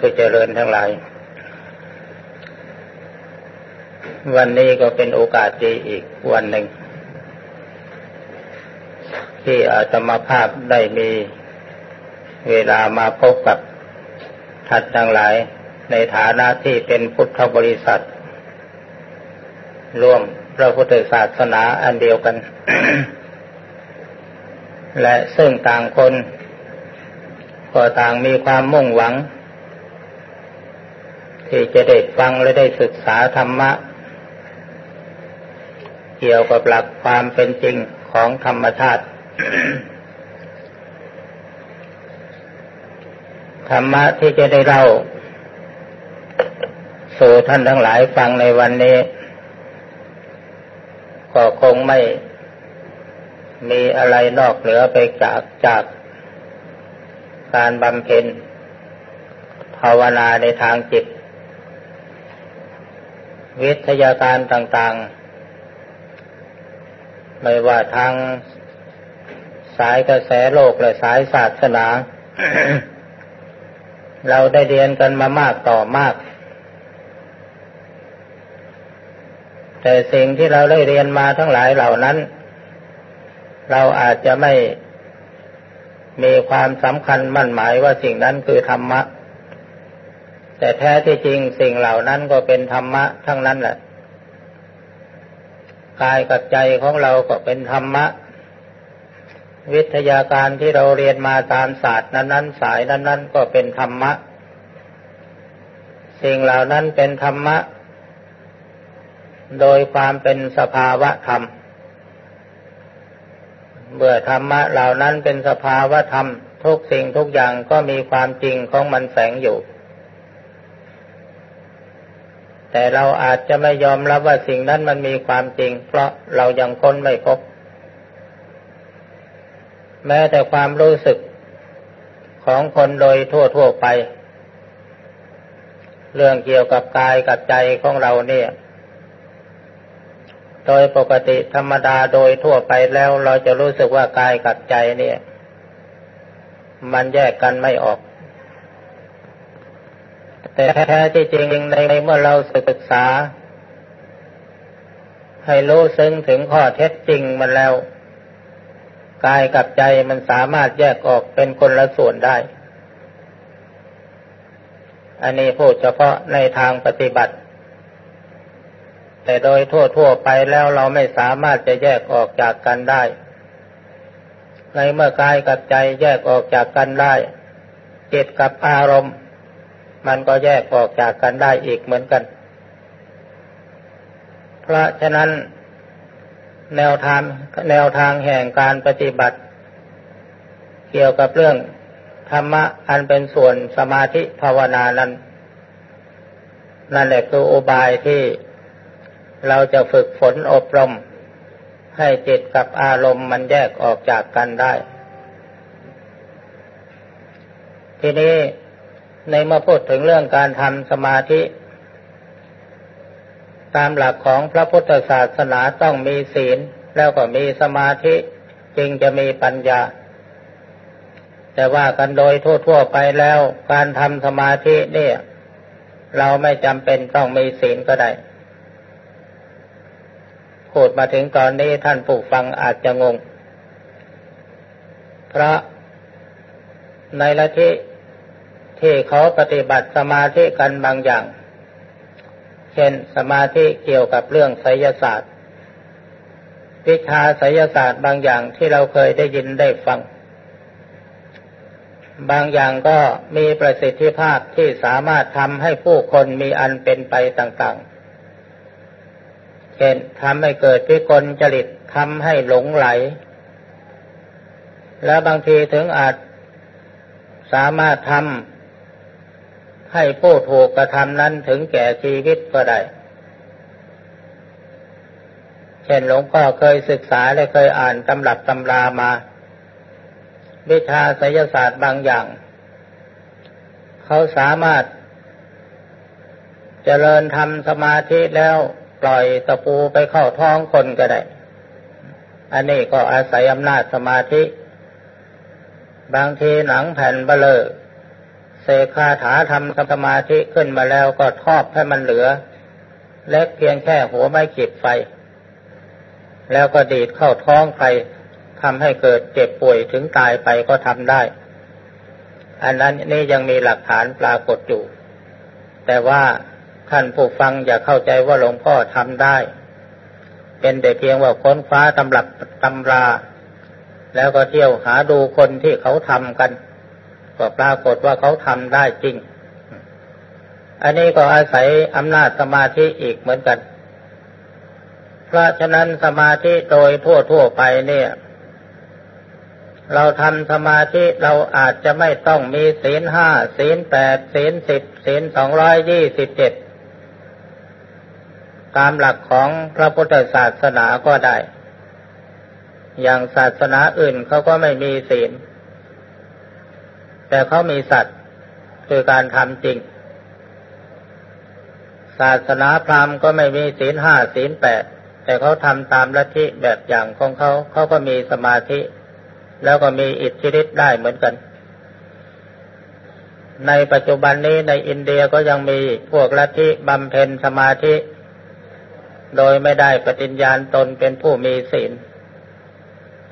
ผู้เจริญทั้งหลาย วันนี้ก็เป็นโอกาสดีอีกวันหนึ่ง ที่อาตมาภาพได้มีเวลามาพบกับท่านทั้งหลาย ในฐานะที่เป็นพุทธบริษัท ร่วมพระพุทธศาสนาอันเดียวกัน และซึ่งต่างคนก็ต่างมีความมุ่งหวัง ที่จะได้ฟังและได้ศึกษาธรรมะ เกี่ยวกับหลักความเป็นจริงของธรรมชาติ ธรรมะที่จะได้เล่าสู่ท่านทั้งหลายฟังในวันนี้ ก็คงไม่มีอะไรนอกเหนือไปจากจากการบำเพ็ญภาวนาในทางจิต วิทยาการต่างๆ ไม่ว่าทางสายกระแสโลกและสายศาสนา เราได้เรียนกันมามากต่อมาก แต่สิ่งที่เราได้เรียนมาทั้งหลายเหล่านั้น เราอาจจะไม่มีความสำคัญมั่นหมายว่าสิ่งนั้นคือธรรมะ แต่แท้ที่จริงสิ่งเหล่านั้นก็เป็นธรรมะทั้งนั้นแหละ กายกับใจของเราก็เป็นธรรมะ วิทยาการที่เราเรียนมาตามศาสตร์นั้นๆสายนั้นๆก็เป็นธรรมะ สิ่งเหล่านั้นเป็นธรรมะ โดยความเป็นสภาวะธรรม เมื่อธรรมะเหล่านั้นเป็นสภาวะธรรม ทุกสิ่งทุกอย่างก็มีความจริงของมันแฝงอยู่ แต่เราอาจจะไม่ยอมรับว่าสิ่งนั้นมันมีความจริง เพราะเรายังค้นไม่พบ แม้แต่ความรู้สึกของคนโดยทั่วๆไป เรื่องเกี่ยวกับกายกับใจของเราเนี่ย โดยปกติธรรมดาโดยทั่วไปแล้วเราจะรู้สึกว่ากายกับใจเนี่ย มันแยกกันไม่ออก แต่แท้ที่จริงในเมื่อเราศึกษา ให้รู้ซึ้งถึงข้อเท็จจริงมันแล้ว กายกับใจมันสามารถแยกออกเป็นคนละส่วนได้ อันนี้พูดเฉพาะในทางปฏิบัติ แต่โดยทั่วๆไปแล้วเราไม่สามารถจะแยกออกจากกันได้ ในเมื่อกายกับใจแยกออกจากกันได้จิตกับอารมณ์ มันก็แยกออกจากกันได้อีกเหมือนกัน เพราะฉะนั้น แนวทางแนวทางแห่งการปฏิบัติ เกี่ยวกับเรื่องธรรมะอันเป็นส่วนสมาธิภาวนานั้น นั่นแหละคืออุบายที่เราจะฝึกฝนอบรม ให้จิตกับอารมณ์มันแยกออกจากกันได้ ทีนี้ ในเมื่อพูดถึงเรื่องการทำสมาธิ ตามหลักของพระพุทธศาสนาต้องมีศีลแล้วก็มีสมาธิจึงจะมีปัญญา แต่ว่ากันโดยทั่วๆไปแล้ว การทำสมาธิเนี่ย เราไม่จำเป็นต้องมีศีลก็ได้พูดมาถึงตอนนี้ท่านผู้ฟังอาจจะงง เพราะในละที่ ที่เขาปฏิบัติสมาธิกันบางอย่าง เช่นสมาธิเกี่ยวกับเรื่องไสยศาสตร์ วิชาไสยศาสตร์บางอย่างที่เราเคยได้ยินได้ฟัง บางอย่างก็มีประสิทธิภาพที่สามารถทำให้ผู้คนมีอันเป็นไปต่างๆ เช่นทำให้เกิดพิกลจริตทำให้หลงไหล และบางทีถึงอาจสามารถทำ ให้ผู้ถูกกระทำนั้นถึงแก่ชีวิตก็ได้ เช่นหลวงพ่อเคยศึกษาและเคยอ่านตำรับตำรามา วิชาไสยศาสตร์บางอย่าง เขาสามารถเจริญทำสมาธิแล้วปล่อยตะปูไปเข้าท้องคนก็ได้ อันนี้ก็อาศัยอำนาจสมาธิ บางทีหนังแผ่นเบลอ เสกคาถาทำสมาธิขึ้นมาแล้วก็ทอบให้มันเหลือ เล็กเพียงแค่หัวไม้ขีดไฟ แล้วก็ดีดเข้าท้องใครทำให้เกิดเจ็บป่วยถึงตายไปก็ทำได้ อันนั้นนี่ยังมีหลักฐานปรากฏอยู่ แต่ว่าท่านผู้ฟังอย่าเข้าใจว่าหลวงพ่อทำได้ เป็นแต่เพียงว่าค้นคว้าตำรับตำรา แล้วก็เที่ยวหาดูคนที่เขาทำกัน ก็ปรากฏว่าเขาทำได้จริง อันนี้ก็อาศัยอำนาจสมาธิอีกเหมือนกัน เพราะฉะนั้นสมาธิโดยทั่วๆไปเนี่ย เราทำสมาธิเราอาจจะไม่ต้องมีศีลห้าศีลแปดศีลสิบศีลสองร้อยยี่สิบเจ็ดตามหลักของพระพุทธศาสนาก็ได้ อย่างศาสนาอื่นเขาก็ไม่มีศีล แต่เขามีสัตว์คือการทำจริง ศาสนาพราหมณ์ก็ไม่มีศีลห้าศีลแปดแต่เขาทำตามลัทธิแบบอย่างของเขาเขาก็มีสมาธิ แล้วก็มีอิทธิฤทธิ์ได้เหมือนกัน ในปัจจุบันนี้ในอินเดียก็ยังมีพวกลัทธิบำเพ็ญสมาธิ โดยไม่ได้ปฏิญญาณตนเป็นผู้มีศีล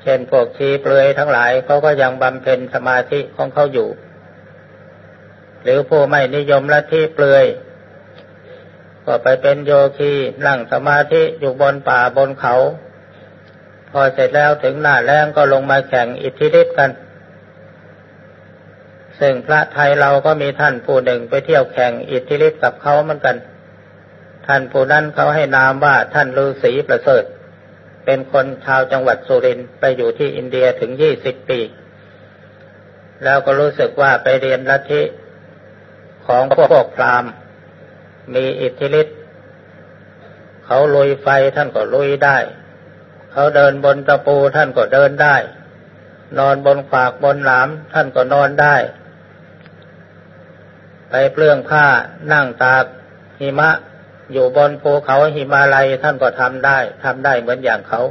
เช่นพวกชีเปลือยทั้งหลายเขาก็ยังบำเพ็ญสมาธิของเขาอยู่ หรือผู้ไม่นิยมลัทธิเปลือยก็ไปเป็นโยคีนั่งสมาธิอยู่บนป่าบนเขา พอเสร็จแล้วถึงหน้าแรงก็ลงมาแข่งอิทธิฤทธิ์กัน ซึ่งพระไทยเราก็มีท่านผู้หนึ่งไปเที่ยวแข่งอิทธิฤทธิ์กับเขาเหมือนกัน ท่านผู้นั้นเขาให้นามว่าท่านฤาษีประเสริฐ เป็นคนชาวจังหวัดสุรินทร์ไปอยู่ที่อินเดียถึงยี่สิบปี แล้วก็รู้สึกว่าไปเรียนลัทธิของพวกพราหมณ์มีอิทธิฤทธิ์เขาลุยไฟท่านก็ลุยได้ เขาเดินบนตะปูท่านก็เดินได้ นอนบนขวากบนหลาม ท่านก็นอนได้ ไปเปลื้องผ้านั่งตากหิมะ อยู่บนภูเขาหิมาลัยท่านก็ทำได้ทำได้เหมือนอย่างเขา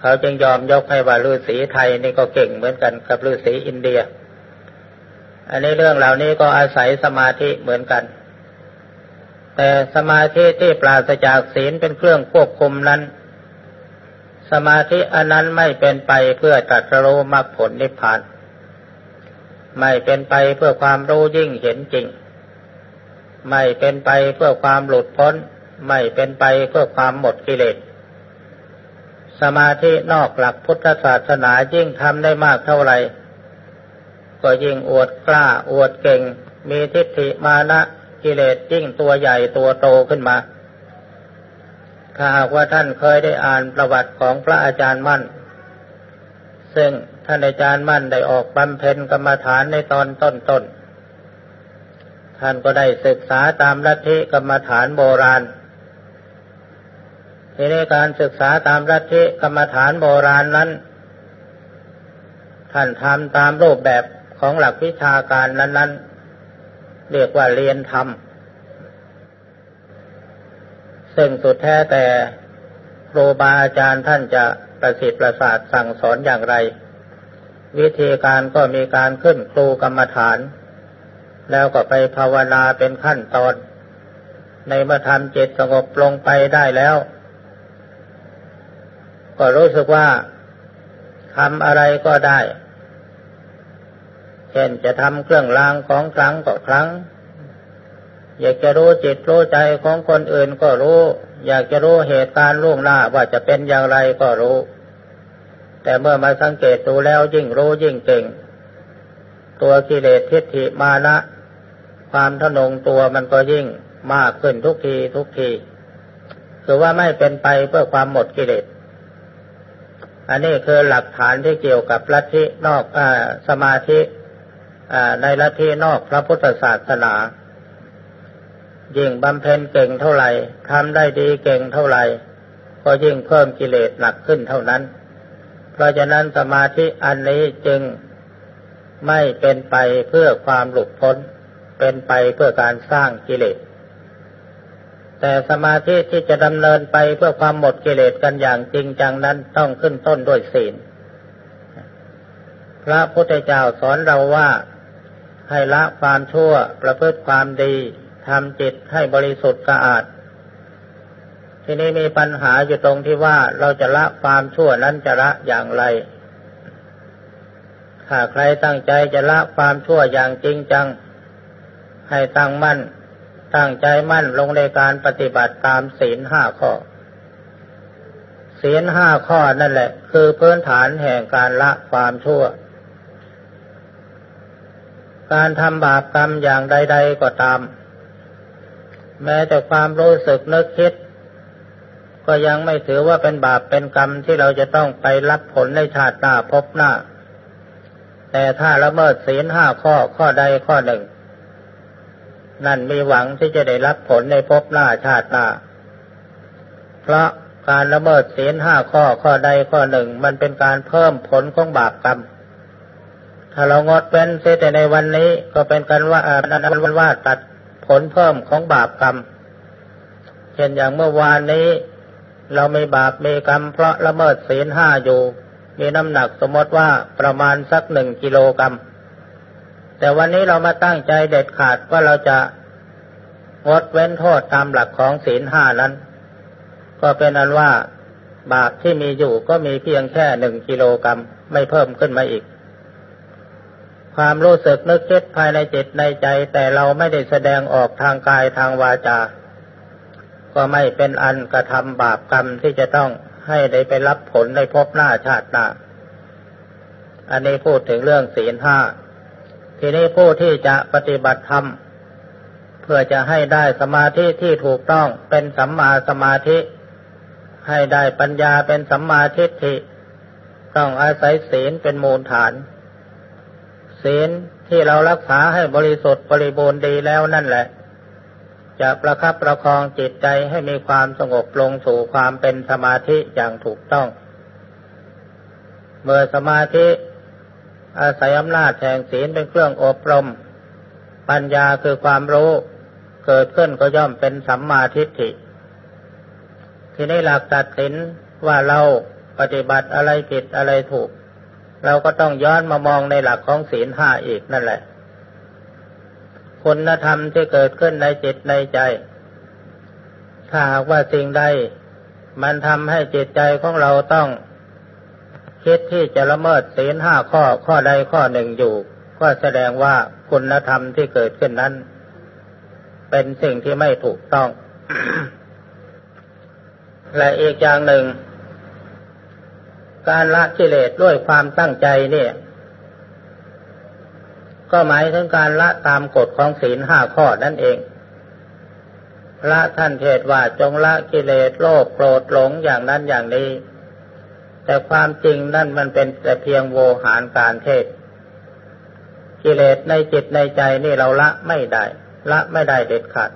เขาจึงยอมยกให้ว่าฤาษีไทยนี่ก็เก่งเหมือนกันกับฤาษีอินเดีย อันนี้เรื่องเหล่านี้ก็อาศัยสมาธิเหมือนกัน แต่สมาธิที่ปราศจากศีลเป็นเครื่องควบคุมนั้น สมาธิอันนั้นไม่เป็นไปเพื่อตรัสรู้มรรคผลนิพพาน ไม่เป็นไปเพื่อความรู้ยิ่งเห็นจริง ไม่เป็นไปเพื่อความหลุดพ้น ไม่เป็นไปเพื่อความหมดกิเลส สมาธินอกหลักพุทธศาสนายิ่งทำได้มากเท่าไหร่ ก็ยิ่งอวดกล้าอวดเก่ง มีทิฏฐิมานะกิเลสยิ่งตัวใหญ่ตัวโตขึ้นมา ถ้าหากว่าท่านเคยได้อ่านประวัติของพระอาจารย์มั่น ซึ่งท่านอาจารย์มั่นได้ออกบำเพ็ญกรรมฐานในตอนต้นๆ ท่านก็ได้ศึกษาตามลัทธิกรรมฐานโบราณทีนี้การศึกษาตามลัทธิกรรมฐานโบราณนั้น ท่านทำตามรูปแบบของหลักวิชาการนั้น ๆ เรียกว่าเรียนธรรม ซึ่งสุดแท้แต่ครูบาอาจารย์ท่านจะประสิทธิ์ประสาทสั่งสอนอย่างไร วิธีการก็มีการขึ้นครูกรรมฐาน แล้วก็ไปภาวนาเป็นขั้นตอน ในเมื่อทำจิตสงบลงไปได้แล้ว ก็รู้สึกว่าทำอะไรก็ได้ เช่นจะทำเครื่องรางของครั้งก็ครั้ง อยากจะรู้จิตรู้ใจของคนอื่นก็รู้ อยากจะรู้เหตุการณ์ล่วงหน้าว่าจะเป็นอย่างไรก็รู้ แต่เมื่อมาสังเกตดูแล้วยิ่งรู้ยิ่งเก่ง ตัวกิเลสทิฏฐิมานะ ความทนงตัวมันก็ยิ่งมากขึ้นทุกทีทุกที คือว่าไม่เป็นไปเพื่อความหมดกิเลส อันนี้คือหลักฐานที่เกี่ยวกับลัทธินอกอสมาธิในลัทธินอกพระพุทธศาสนา ยิ่งบำเพ็ญเก่งเท่าไหร่ทำได้ดีเก่งเท่าไหร่ ก็ยิ่งเพิ่มกิเลสหนักขึ้นเท่านั้น เพราะฉะนั้นสมาธิอันนี้จึงไม่เป็นไปเพื่อความหลุดพ้น เป็นไปเพื่อการสร้างกิเลส แต่สมาธิที่จะดำเนินไปเพื่อความหมดกิเลสกันอย่างจริงจังนั้นต้องขึ้นต้นด้วยศีล พระพุทธเจ้าสอนเราว่าให้ละความชั่วประพฤติความดีทำจิตให้บริสุทธิ์สะอาด ทีนี้มีปัญหาอยู่ตรงที่ว่าเราจะละความชั่วนั้นจะละอย่างไร ถ้าใครตั้งใจจะละความชั่วอย่างจริงจัง ให้ตั้งมั่น ตั้งใจมั่นลงในการปฏิบัติตามศีลห้าข้อ ศีลห้าข้อนั่นแหละ คือพื้นฐานแห่งการละความชั่ว การทำบาปกรรมอย่างใด ๆก็ตาม แม้แต่ความรู้สึกนึกคิด ก็ยังไม่ถือว่าเป็นบาปเป็นกรรมที่เราจะต้องไปรับผลในชาติหน้าพบหน้าแต่ถ้าละเมิดศีลห้าข้อข้อใดข้อหนึ่ง นั่นมีหวังที่จะได้รับผลในภพหน้าชาติหน้า เพราะการละเมิดศีลห้าข้อข้อใดข้อหนึ่ง มันเป็นการเพิ่มผลของบาปกรรม ถ้าเรางดเป็นเสียแต่ในวันนี้ก็เป็นกันว่านันว่าตัดผลเพิ่มของบาปกรรม เช่นอย่างเมื่อวานนี้ เราม่บาปมีกรรม เพราะละเมิดศีลห้าอยู่ มีน้ำหนักสมมติว่าประมาณสักหนึ่งกิโลกรรัม แต่วันนี้เรามาตั้งใจเด็ดขาดว่าเราจะงดเว้นโทษตามหลักของศีลห้านั้น ก็เป็นอันว่าบาปที่มีอยู่ก็มีเพียงแค่หนึ่งกิโลกรรัมไม่เพิ่มขึ้นมาอีก ความรู้สึกนึกคิดภายในจิตในใจแต่เราไม่ได้แสดงออกทางกายทางวาจา ก็ไม่เป็นอันกระทำบาปกรรมที่จะต้องให้ได้ไปรับผลในภพหน้าชาติหน้า อันนี้พูดถึงเรื่องศีลห้า ทีนี้ผู้ที่จะปฏิบัติธรรมเพื่อจะให้ได้สมาธิที่ถูกต้องเป็นสัมมาสมาธิ ให้ได้ปัญญาเป็นสัมมาทิฏฐิ ต้องอาศัยศีลเป็นมูลฐาน ศีลที่เรารักษาให้บริสุทธิ์บริบูรณ์ดีแล้วนั่นแหละ จะประคับประคองจิตใจให้มีความสงบลงสู่ความเป็นสมาธิอย่างถูกต้อง เมื่อสมาธิ อาศัยอำนาจแห่งศีลเป็นเครื่องอบรม ปัญญาคือความรู้เกิดขึ้นก็ย่อมเป็นสัมมาทิฏฐิ ทีนี้หลักตัดสินว่าเราปฏิบัติอะไรผิดอะไรถูก เราก็ต้องย้อนมามองในหลักของศีลห้าอีกนั่นแหละ คุณธรรมที่เกิดขึ้นในจิตในใจ ถ้าหากว่าสิ่งใดมันทำให้จิตใจของเราต้อง คิดที่จะละเมิดศีลห้าข้อข้อใดข้อหนึ่งอยู่ ก็แสดงว่าคุณธรรมที่เกิดขึ้นนั้น เป็นสิ่งที่ไม่ถูกต้อง และอีกอย่างหนึ่ง การละกิเลสด้วยความตั้งใจเนี่ย ก็หมายถึงการละตามกฎของศีลห้าข้อนั่นเองละท่านเทศว่าจงละกิเลสโลภโกรธหลงอย่างนั้นอย่างนี้ แต่ความจริงนั่นมันเป็นแต่เพียงโวหารการเทศ กิเลสในจิตในใจนี่เราละไม่ได้ ละไม่ได้เด็ดขาด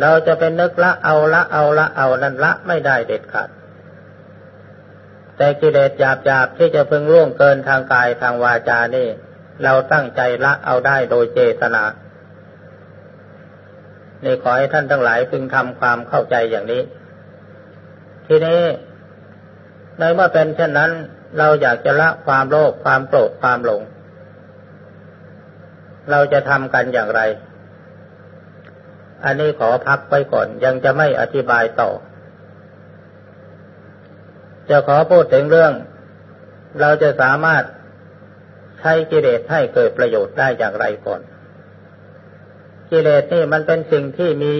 เราจะเป็นนึกละเอาละเอาละเอานั่นละไม่ได้เด็ดขาด แต่กิเลสหยาบๆที่จะพึงล่วงเกินทางกายทางวาจานี่ เราตั้งใจละเอาได้โดยเจตนานี่ขอให้ท่านทั้งหลายพึงทำความเข้าใจอย่างนี้ ทีนี้ ในเมื่อเป็นเช่นนั้น เราอยากจะละความโลภความโกรธความหลง เราจะทำกันอย่างไร อันนี้ขอพักไว้ก่อนยังจะไม่อธิบายต่อ จะขอพูดถึงเรื่อง เราจะสามารถใช้กิเลสให้เกิดประโยชน์ได้อย่างไรก่อน กิเลสนี่มันเป็นสิ่งที่มี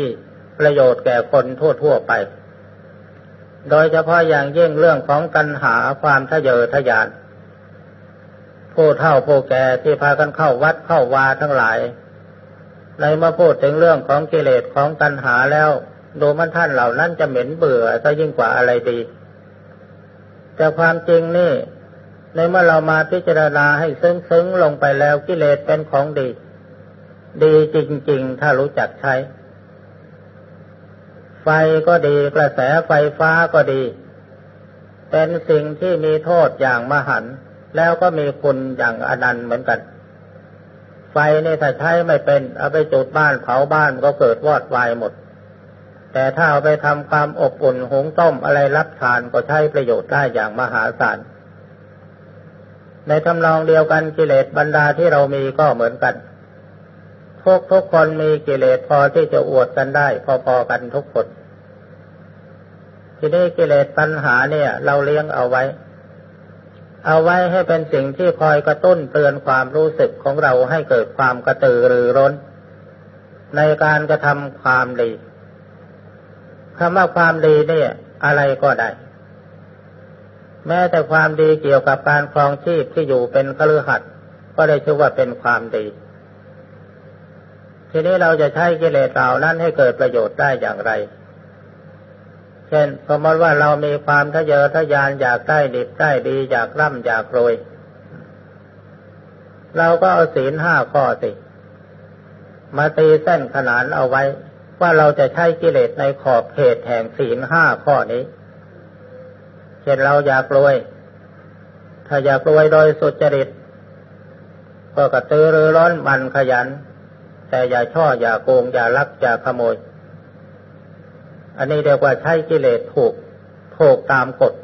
ประโยชน์แก่คนทั่วๆไป โดยเฉพาะอย่างยิ่งเรื่องของตัณหาความทะเยอทะยาน ผู้เฒ่าผู้แก่ที่พากันเข้าวัดเข้าวาทั้งหลาย ในมาพูดถึงเรื่องของกิเลสของตัณหาแล้วดูมันท่านเหล่านั้นจะเหม็นเบื่อซะยิ่งกว่าอะไรดี แต่ความจริงนี่ ในเมื่อเรามาพิจารณาให้ซึ้งๆลงไปแล้วกิเลสเป็นของดี ดีจริง ๆ ถ้ารู้จักใช้ ไฟก็ดีกระแสไฟฟ้าก็ดี เป็นสิ่งที่มีโทษอย่างมหัน แล้วก็มีคุณอย่างอนันต์เหมือนกัน ไฟนี่ถ้าใช้ไม่เป็น เอาไปจุดบ้านเผาบ้านก็เกิดวอดวายหมด แต่ถ้าเอาไปทำความอบอุ่นหุงต้มอะไรรับทานก็ใช้ประโยชน์ได้อย่างมหาศาลในทำนองเดียวกันกิเลสบรรดาที่เรามีก็เหมือนกัน ทุกทุกคนมีกิเลสพอที่จะอวดกันได้ พอๆกันทุกคน ทีนี้กิเลสปัญหาเนี่ย เราเลี้ยงเอาไว้ เอาไว้ให้เป็นสิ่งที่คอยกระตุ้นเตือนความรู้สึกของเราให้เกิดความกระตือรือร้น ในการกระทำความดีคำว่าความดีเนี่ย อะไรก็ได้ แม้แต่ความดีเกี่ยวกับการครองชีพที่อยู่เป็นคฤหัสถ์ก็ได้ชื่อว่าเป็นความดี ทีนี้เราจะใช้กิเลสเหล่านั้นให้เกิดประโยชน์ได้อย่างไร เช่น สมมติว่าเรามีความทะเยอทะยานอยากได้ดีได้ดีอยากร่ำอยากรวย เราก็เอาศีลห้าข้อสิ มาตีเส้นขนานเอาไว้ ว่าเราจะใช้กิเลสในขอบเขตแห่งศีลห้าข้อนี้ เช่นเราอยากรวย ถ้าอยากรวยโดยสุจริต ก็กระตือรือร้อนมันขยัน แต่อย่าช่ออย่าโกง อย่าลัก อย่าขโมย อันนี้เรียกว่าใช้กิเลสถูกถูกตามกฎ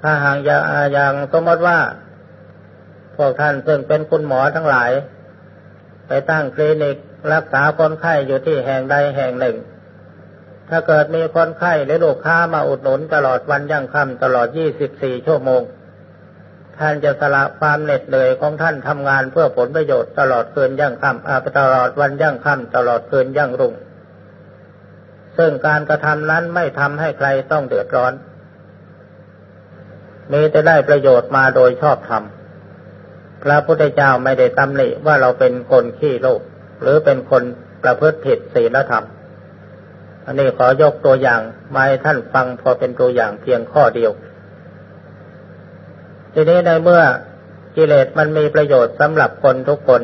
ถ้าหางอย่างอย่างสมมติว่า พวกท่านซึ่งเป็นคุณหมอทั้งหลาย ไปตั้งคลินิกรักษาคนไข้อยู่ที่แห่งใดแห่งหนึ่ง ถ้าเกิดมีคนไข้หรือลูกค้ามาอุดหนุนตลอดวันยั่งค่ำตลอด 24 ชั่วโมง ท่านจะสละความเหน็ดเหนื่อยของท่านทำงานเพื่อผลประโยชน์ตลอดคืนยั่งค่ำตลอดวันยั่งค่ำตลอดคืนยั่งรุ่ง ซึ่งการกระทำนั้นไม่ทำให้ใครต้องเดือดร้อนมีแต่ได้ประโยชน์มาโดยชอบธรรมพระพุทธเจ้าไม่ได้ตำหนิว่าเราเป็นคนขี้โลภหรือเป็นคนประพฤติผิดศีลธรรม อันนี้ขอยกตัวอย่างมาให้ท่านฟังพอเป็นตัวอย่างเพียงข้อเดียว ทีนี้ในเมื่อกิเลสมันมีประโยชน์สำหรับคนทุกคน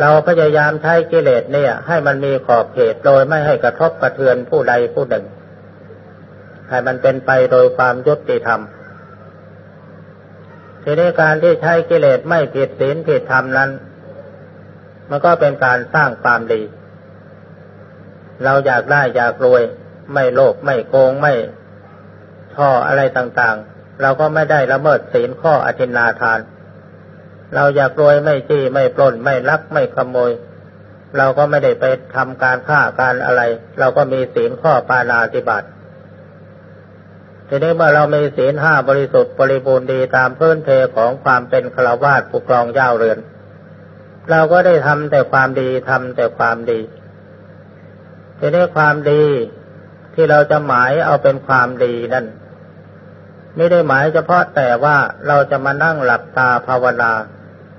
เราพยายามใช้กิเลสเนี่ย ให้มันมีขอบเขตโดยไม่ให้กระทบกระเทือนผู้ใดผู้หนึ่ง ให้มันเป็นไปโดยความยุติธรรมทีนี้การที่ใช้กิเลสไม่ผิดศีลผิดธรรมนั้น มันก็เป็นการสร้างความดี เราอยากได้อยากรวย ไม่โลภไม่โกงไม่ช่ออะไรต่างๆ เราก็ไม่ได้ละเมิดศีลข้ออธินาทาน เราอยากรวยไม่จี้ไม่ปล้นไม่ลักไม่ขโมย เราก็ไม่ได้ไปทำการฆ่าการอะไร เราก็มีศีลข้อปานาติบัติทีนี้เมื่อเรามีศีลห้าบริสุทธิ์บริบูรณ์ดีตามพื้นเพของความเป็นฆราวาสผู้ครองเจ้าเรือน เราก็ได้ทำแต่ความดีทำแต่ความดีทีนี้ความดีที่เราจะหมายเอาเป็นความดีนั่น ไม่ได้หมายเฉพาะแต่ว่าเราจะมานั่งหลับตาภาวนา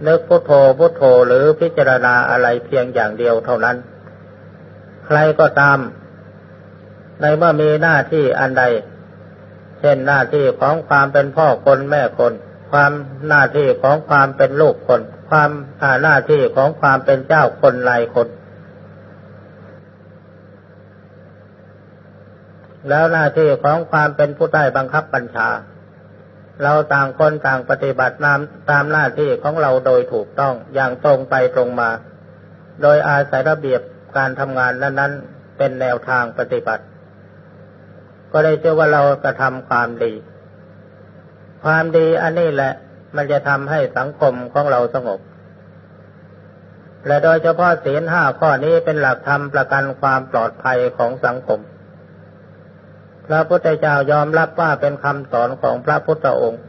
นึกพุทโธพุทโธหรือพิจารณาอะไรเพียงอย่างเดียวเท่านั้น ใครก็ตาม ในเมื่อมีหน้าที่อันใด เช่นหน้าที่ของความเป็นพ่อคนแม่คน ความหน้าที่ของความเป็นลูกคน ความหน้าที่ของความเป็นเจ้าคนนายคน แล้วหน้าที่ของความเป็นผู้ใต้บังคับบัญชา เราต่างคนต่างปฏิบัตินามตามหน้าที่ของเราโดยถูกต้องอย่างตรงไปตรงมา โดยอาศัยระเบียบการทำงานนั้นๆ เป็นแนวทางปฏิบัติ ก็ได้เชื่อว่าเรากระทำความดี ความดีอันนี้แหละมันจะทำให้สังคมของเราสงบ และโดยเฉพาะศีลห้าข้อนี้เป็นหลักธรรมประกันความปลอดภัยของสังคม พระพุทธเจ้ายอมรับว่าเป็นคำสอนของพระพุทธองค์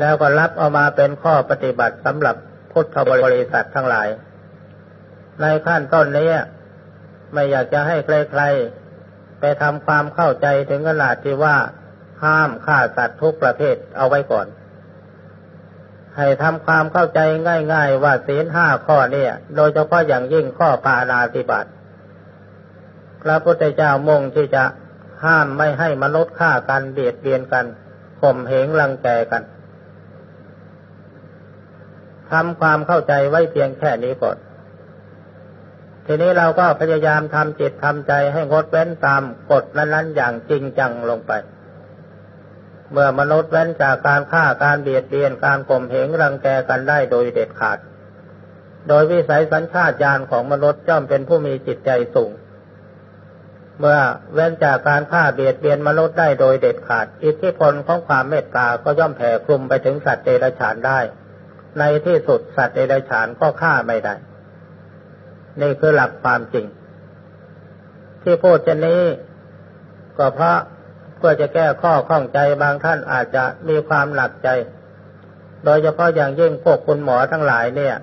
แล้วก็รับเอามาเป็นข้อปฏิบัติสำหรับพุทธบริษัททั้งหลาย ในขั้นต้นนี้ไม่อยากจะให้ใครๆไปทำความเข้าใจถึงขนาดที่ว่าห้ามฆ่าสัตว์ทุกประเภทเอาไว้ก่อน ให้ทำความเข้าใจง่ายๆ ว่าศีลห้าข้อเนี่ย โดยเฉพาะอย่างยิ่งข้อปานาติบัติพระพุทธเจ้ามุ่งที่จะ ห้ามไม่ให้มนุษย์ฆ่ากันเบียดเบียนกันข่มเหงรังแกกันทำความเข้าใจไว้เพียงแค่นี้ก่อน ทีนี้เราก็พยายามทำจิตทำใจให้งดเว้นตามกฎนั้นๆอย่างจริงจังลงไป เมื่อมนุษย์เว้นจากการฆ่าการเบียดเบียนการข่มเหงรังแกกันได้โดยเด็ดขาด โดยวิสัยสัญชาตญาณของมนุษย์ย่อมเป็นผู้มีจิตใจสูง เมื่อเว้นจากการฆ่าเบียดเบียนมนุษย์ได้โดยเด็ดขาด อิทธิพลของความเมตตาก็ย่อมแผ่คลุมไปถึงสัตว์เดรัจฉานได้ ในที่สุดสัตว์เดรัจฉานก็ฆ่าไม่ได้ นี่คือหลักความจริง ที่พูดเช่นนี้ ก็เพราะเพื่อจะแก้ข้อข้องใจบางท่านอาจจะมีความหนักใจ โดยเฉพาะอย่างยิ่งพวกคุณหมอทั้งหลายเนี่ย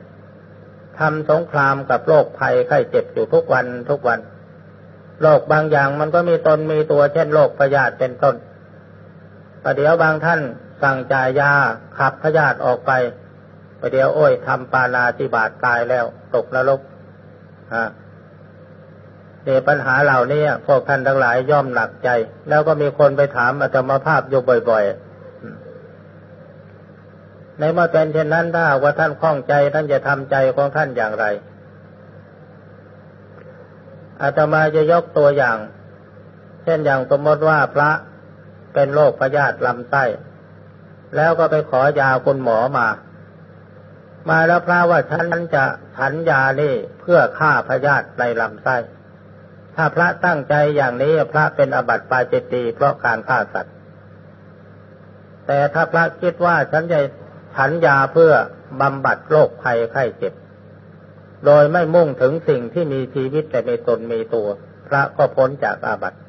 ทำสงครามกับโรคภัยไข้เจ็บอยู่ทุกวันทุกวัน โรคบางอย่างมันก็มีตนมีตัวเช่นโรคพยาธิเป็นต้นประเดี๋ยวบางท่านสั่งจ่ายยาขับพยาธิออกไปประเดี๋ยวโอ้ยทำปานาติบาตตายแล้ว ตกนรกฮะเดี๋ยปัญหาเหล่านี้พวกท่านทั้งหลายย่อมหนักใจ แล้วก็มีคนไปถามอาตมาภาพอยู่บ่อยๆ ในเมื่อเป็นเช่นนั้นถ้าว่าท่านคล่องใจท่านจะทำใจของท่านอย่างไร อาตมาจะยกตัวอย่าง เช่นอย่างสมมติว่าพระเป็นโรคพยาธิลำไส้ แล้วก็ไปขอยาคุณหมอมา มาแล้วพระว่าฉันจะฉันยานี่เพื่อฆ่าพยาธิในลำไส้ ถ้าพระตั้งใจอย่างนี้พระเป็นอบัติปาจิตตีเพราะการฆ่าสัตว์ แต่ถ้าพระคิดว่าฉันจะฉันยาเพื่อบำบัดโรคภัยไข้เจ็บ โดยไม่มุ่งถึงสิ่งที่มีชีวิตแต่มีตนมีตัว พระก็พ้นจากอาบัติ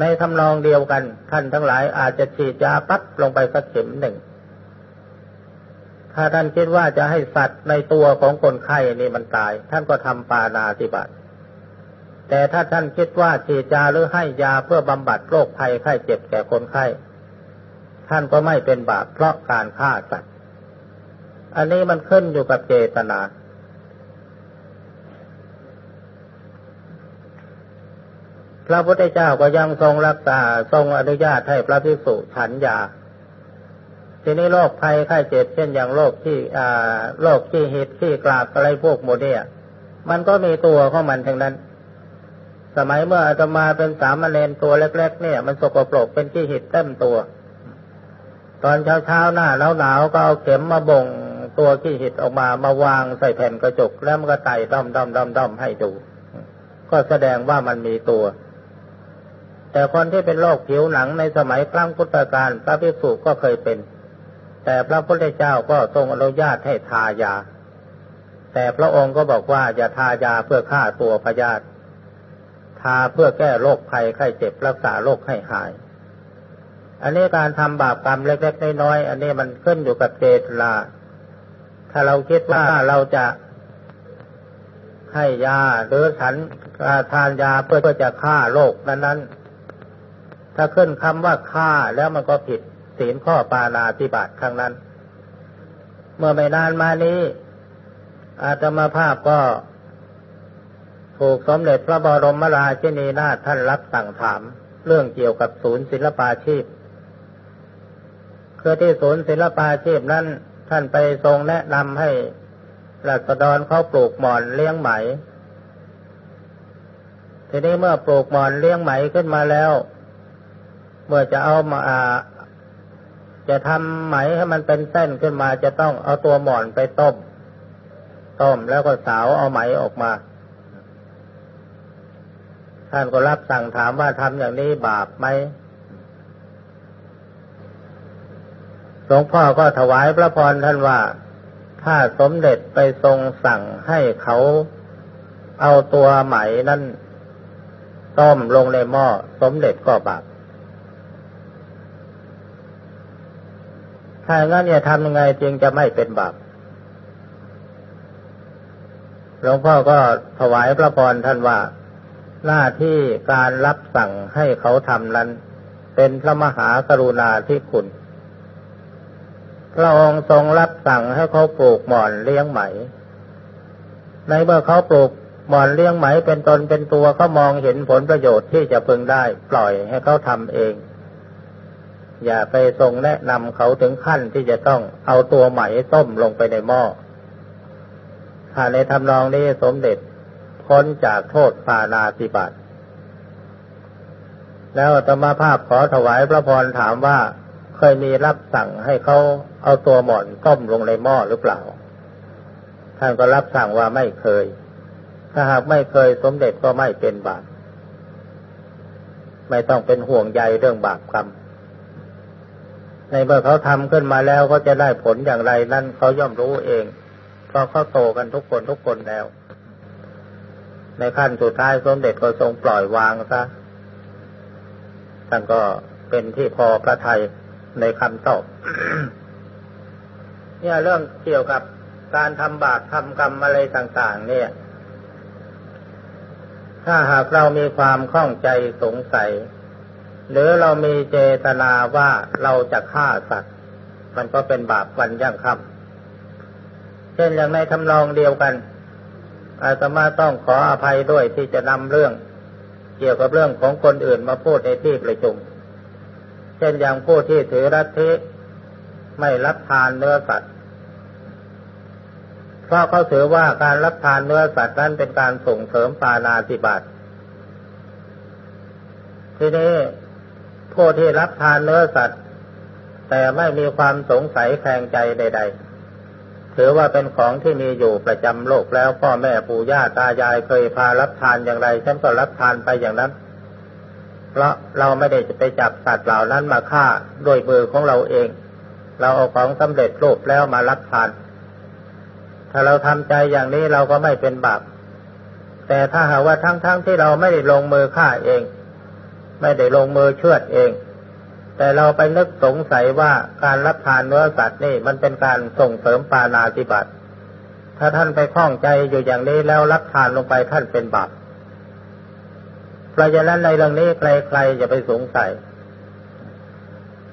ในทำนองเดียวกัน ท่านทั้งหลายอาจจะฉีดยาปั๊บลงไปสักเข็มหนึ่ง ถ้าท่านคิดว่าจะให้สัตว์ในตัวของคนไข้นี่มันตาย ท่านก็ทำปานาติบัติแต่ถ้าท่านคิดว่าฉีดยาหรือให้ยาเพื่อบำบัดโรคภัยไข้เจ็บแก่คนไข้ ท่านก็ไม่เป็นบาปเพราะการฆ่าสัตว์ อันนี้มันขึ้นอยู่กับเจตนา ระพุทธเจ้าก็ยังทรงรักษาทรงอนุญาตให้พระภิกษุฉันยา ทีนี้โรคภัยไข้เจ็บเช่นอย่างโรคที่อ่าโรคที่หิดที่กลากอะไรพวกโมเดียมันก็มีตัวของมันทั้งนั้น สมัยเมื่ออาตมาเป็นสามเณรตัวเล็ก ๆ เนี่ย มันสกปรกเป็นที่หิดเต็มตัว ตอนเช้าๆหน้าหนาวๆก็เอาเข็มมาบ่งตัวที่หิดออกมามาวางใส่แผ่นกระจกแล้วมันก็ไต่ด้อมด้อมด้อมด้อมให้ดู ก็แสดงว่ามันมีตัว แต่คนที่เป็นโรคผิวหนังในสมัยครั้งพุทธกาลพระภิกษุก็เคยเป็น แต่พระพุทธเจ้าก็ทรงอนุญาตให้ทายา แต่พระองค์ก็บอกว่าอย่าทายาเพื่อฆ่าตัวพยาธิทาเพื่อแก้โรคภัยไข้เจ็บรักษาโรคให้หาย อันนี้การทำบาปกรรมเล็กๆน้อยๆอันนี้มันขึ้นอยู่กับเจตนาถ้าเราคิดว่าเราจะให้ยาหรือฉันทานยาเพื่อจะฆ่าโรคนั้นๆ ถ้าขึ้นคำว่าฆ่าแล้วมันก็ผิดศีลข้อปานาติบาตครั้งนั้น เมื่อไม่นานมานี้ อาตมาภาพก็ ถูกสมเด็จพระบรมราชินีนาถท่านรับสั่งถาม เรื่องเกี่ยวกับศูนย์ศิลปาชีพคือที่ศูนย์ศิลปาชีพนั้น ท่านไปทรงแนะนำให้รัษฎรเขาปลูกหมอนเลี้ยงไหม ทีนี้เมื่อปลูกหมอนเลี้ยงไหมขึ้นมาแล้ว เมื่อจะเอามาจะทำไหมให้มันเป็นเส้นขึ้นมาจะต้องเอาตัวหมอนไปต้ม ต้มแล้วก็สาวเอาไหมออกมา ท่านก็รับสั่งถามว่าทำอย่างนี้บาปไหมหลวงพ่อก็ถวายพระพรท่านว่า ถ้าสมเด็จไปทรงสั่งให้เขาเอาตัวไหมนั้นต้มลงในหม้อสมเด็จก็บาป ถ้างั้นเนี่ยทำยังไงจึงจะไม่เป็นบาปหลวงพ่อก็ถวายพระพรท่านว่า หน้าที่การรับสั่งให้เขาทำนั้น เป็นพระมหากรุณาธิคุณ พระองค์ทรงรับสั่งให้เขาปลูกหมอนเลี้ยงไหม ในเมื่อเขาปลูกหมอนเลี้ยงไหมเป็นตนเป็นตัวเขามองเห็นผลประโยชน์ที่จะพึงได้ ปล่อยให้เขาทำเอง อย่าไปทรงแนะนำเขาถึงขั้นที่จะต้องเอาตัวไหมต้มลงไปในหม้อถ้าในทำนองนี้สมเด็จพ้นจากโทษปานาติบาตแล้วธรรมาภาพขอถวายพระพรถามว่าเคยมีรับสั่งให้เขาเอาตัวหมอนต้มลงในหม้อหรือเปล่า ท่านก็รับสั่งว่าไม่เคย ถ้าหากไม่เคยสมเด็จก็ไม่เป็นบาปไม่ต้องเป็นห่วงใยเรื่องบาปกรรม ในเมื่อเขาทำขึ้นมาแล้วเขาจะได้ผลอย่างไรนั่นเขาย่อมรู้เอง เพราะเขาโตกันทุกคนทุกคนแล้ว ในขั้นสุดท้ายสมเด็จก็ทรงปล่อยวางซะท่านก็เป็นที่พอพระทัยในคำตอบเนี่ยเรื่องเกี่ยวกับการทำบาปทำกรรมอะไรต่าง ๆ เนี่ย ถ้าหากเรามีความข้องใจสงสัย หรือเรามีเจตนาว่าเราจะฆ่าสัตว์ มันก็เป็นบาปวันยั่งค่ำเช่นอย่างในทำนองเดียวกัน อาตมาต้องขออภัยด้วยที่จะนำเรื่อง เกี่ยวกับเรื่องของคนอื่นมาพูดในที่ประชุม เช่นอย่างผู้ที่ถือรัฐิไม่รับทานเนื้อสัตว์เพราะเขาถือว่าการรับทานเนื้อสัตว์นั้นเป็นการส่งเสริมปานาติบาตทีนี้ ผู้ที่รับทานเนื้อสัตว์ แต่ไม่มีความสงสัยแข่งใจใด ๆ ถือว่าเป็นของที่มีอยู่ประจำโลกแล้วพ่อแม่ปู่ย่าตายายเคยพารับทานอย่างไรฉันก็รับทานไปอย่างนั้น เพราะเราไม่ได้จะไปจับสัตว์เหล่านั้นมาฆ่าด้วยมือของเราเอง เราเอาของสำเร็จรูปแล้วมารับทาน ถ้าเราทำใจอย่างนี้เราก็ไม่เป็นบาปแต่ถ้าหากว่าทั้งๆทที่เราไม่ได้ลงมือฆ่าเอง ไม่ได้ลงมือเชือดเอง แต่เราไปนึกสงสัยว่าการรับทานเนื้อสัตว์นี่มันเป็นการส่งเสริมปานาติบัติ ถ้าท่านไปคล้องใจอยู่อย่างนี้แล้วรับทานลงไปท่านเป็นบาปเพราะฉะนั้นในเรื่องนี้ใครๆจะไปสงสัย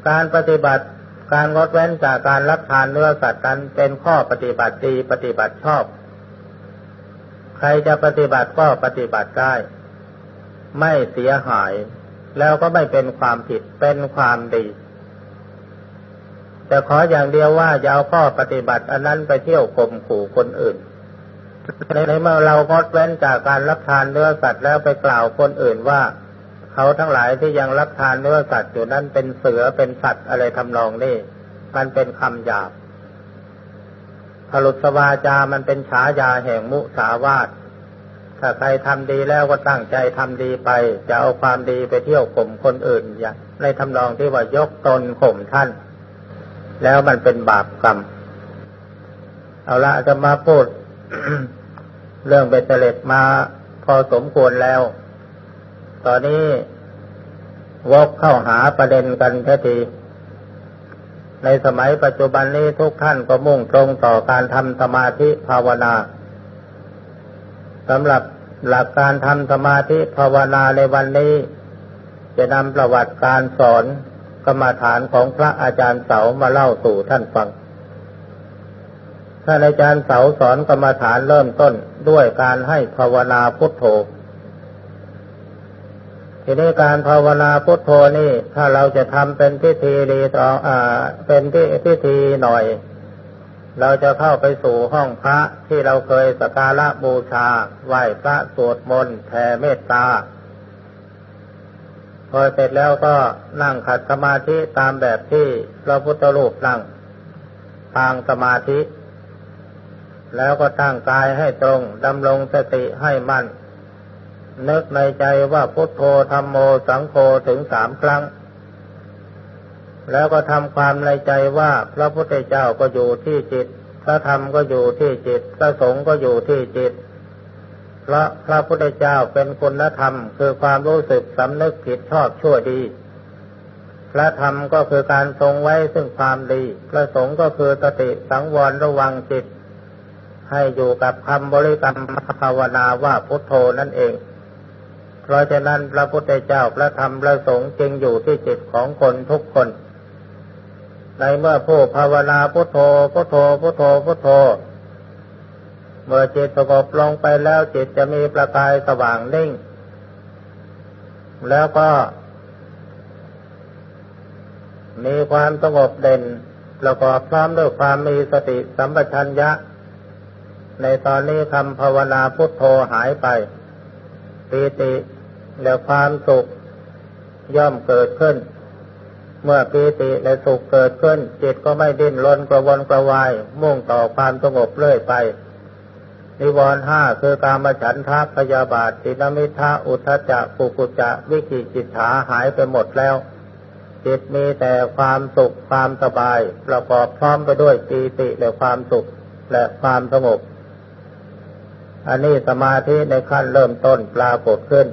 การปฏิบัติการงดเว้นจากการรับทานเนื้อสัตว์นั้นเป็นข้อปฏิบัติดีปฏิบัติชอบ ใครจะปฏิบัติก็ปฏิบัติได้ ไม่เสียหาย แล้วก็ไม่เป็นความผิดเป็นความดี แต่ขออย่างเดียวว่าอย่าเอาข้อปฏิบัติ อันนั้นไปเที่ยวข่มขู่คนอื่นในเมื่อเรางดเว้นจากการรับทานเนื้อสัตว์แล้วไปกล่าวคนอื่นว่า เขาทั้งหลายที่ยังรับทานเนื้อสัตว์อยู่นั้นเป็นเสือเป็นสัตว์อะไรทำนองนี้มันเป็นคำหยาบผลุสวาจามันเป็นฉายาแห่งมุสาวาท ถ้าใครทำดีแล้วก็ตั้งใจทำดีไป จะเอาความดีไปเที่ยวข่มคนอื่นอย่างในทำนองที่ว่ายกตนข่มท่าน แล้วมันเป็นบาปกรรม เอาละจะมาพูด เรื่องเบตเตเล็ดมาพอสมควรแล้ว ตอนนี้วกเข้าหาประเด็นกันแท้ทีในสมัยปัจจุบันนี้ทุกท่านก็มุ่งตรงต่อการทำสมาธิภาวนา สำหรับหลักการทำสมาธิภาวนาในวันนี้ จะนำประวัติการสอนกรรมฐานของพระอาจารย์เสามาเล่าสู่ท่านฟัง ท่านอาจารย์เสาสอนกรรมฐานเริ่มต้นด้วยการให้ภาวนาพุทโธทีนี้การภาวนาพุทโธนี่ถ้าเราจะทำเป็นพิธีรีต่ออ่าเป็นพิธีหน่อย เราจะเข้าไปสู่ห้องพระที่เราเคยสักการะบูชา ไหว้พระสวดมนต์แผ่เมตตา พอเสร็จแล้วก็นั่งขัดสมาธิตามแบบที่พระพุทธรูปนั่งทางสมาธิ แล้วก็ตั้งกายให้ตรงดำรงสติให้มั่น นึกในใจว่าพุทโธธรรมโมสังโฆถึงสามครั้ง แล้วก็ทำความในใจว่าพระพุทธเจ้าก็อยู่ที่จิต พระธรรมก็อยู่ที่จิต พระสงฆ์ก็อยู่ที่จิตพระพระพุทธเจ้าเป็นคุณธรรม คือความรู้สึกสำนึกผิดชอบชั่วดี พระธรรมก็คือการทรงไว้ซึ่งความดี พระสงฆ์ก็คือสติสังวรระวังจิต ให้อยู่กับคำบริกรรมภาวนาว่าพุทโธนั่นเองเพราะฉะนั้นพระพุทธเจ้าพระธรรมพระสงฆ์จึงอยู่ที่จิตของคนทุกคน ในเมื่อผู้ภาวนาพุทโธพุทโธพุทโธพุทโธ เมื่อจิตสงบลงไปแล้วจิตจะมีประกายสว่างนิ่ง แล้วก็ มีความสงบเด่นประกอบพร้อมด้วยความมีสติสัมปชัญญะ ในตอนนี้คำภาวนาพุทโธหายไปปีติและความสุขย่อมเกิดขึ้น เมื่อปีติและสุขเกิดขึ้น จิตก็ไม่ดิ้นรนกระวนกระวาย มุ่งต่อความสงบเรื่อยไป นิวรณ์ห้าคือการมาฉันทะพยาบาทสินมิทะอุทจจะปุกุจะวิกิจิตถาหายไปหมดแล้ว จิตมีแต่ความสุขความสบาย ประกอบพร้อมไปด้วยปีติและความสุขและความสงบ อันนี้สมาธิในขั้นเริ่มต้นปรากฏขึ้น